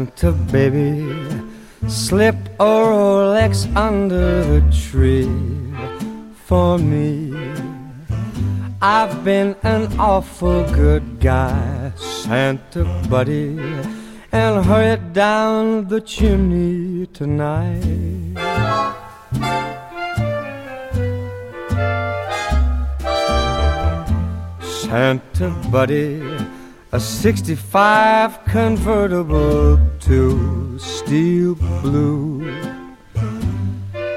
Santa baby, slip a Rolex under the tree for me. I've been an awful good guy, Santa buddy, and hurry down the chimney tonight. Santa buddy, a 65 convertible to steel blue.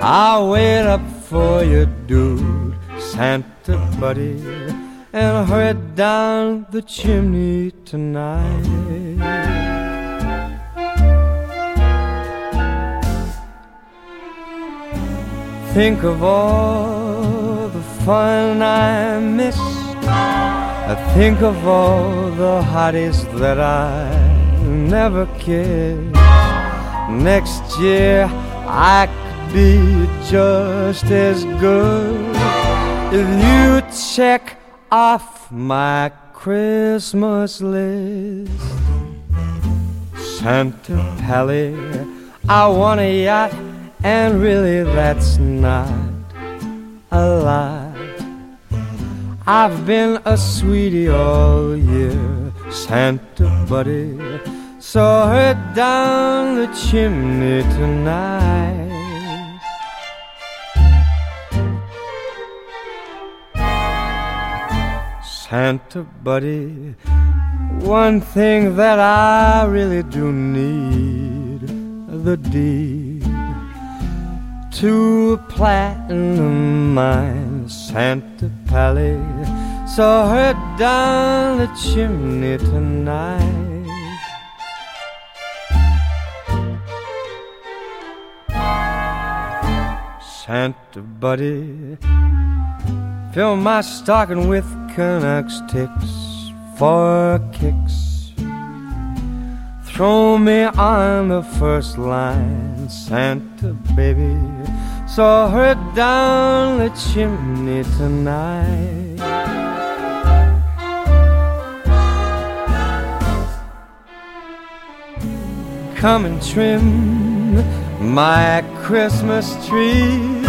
I'll wait up for you, dude, Santa buddy, and hurry down the chimney tonight. Think of all the fun I. I think of all the hotties that I never kissed. Next year I could be just as good if you check off my Christmas list. Santa Pally, I want a yacht, and really that's not a lot. I've been a sweetie all year, Santa buddy. Saw her down the chimney tonight. Santa buddy, one thing that I really do need the deed to a platinum mine, Santa Pally. Saw her down the chimney tonight. Santa buddy, fill my stocking with Canucks ticks for kicks. Throw me on the first line, Santa baby. Saw her down the chimney tonight. Come and trim my Christmas tree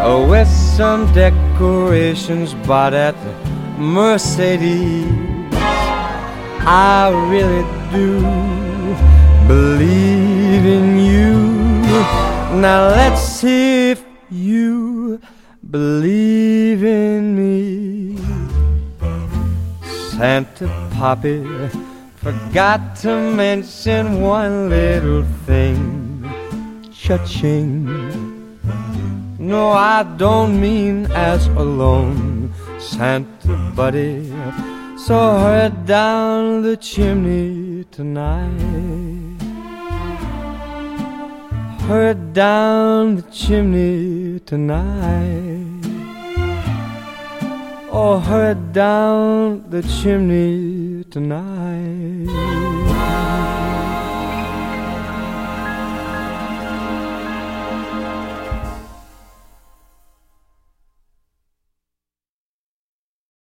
oh, with some decorations bought at the Mercedes. I really do believe in you. Now let's see if you believe in me. Santa Poppy forgot to mention one little thing. Cha-ching. No, I don't mean as alone, Santa buddy. So her down the chimney tonight. Her down the chimney tonight. Oh, her down the chimney tonight.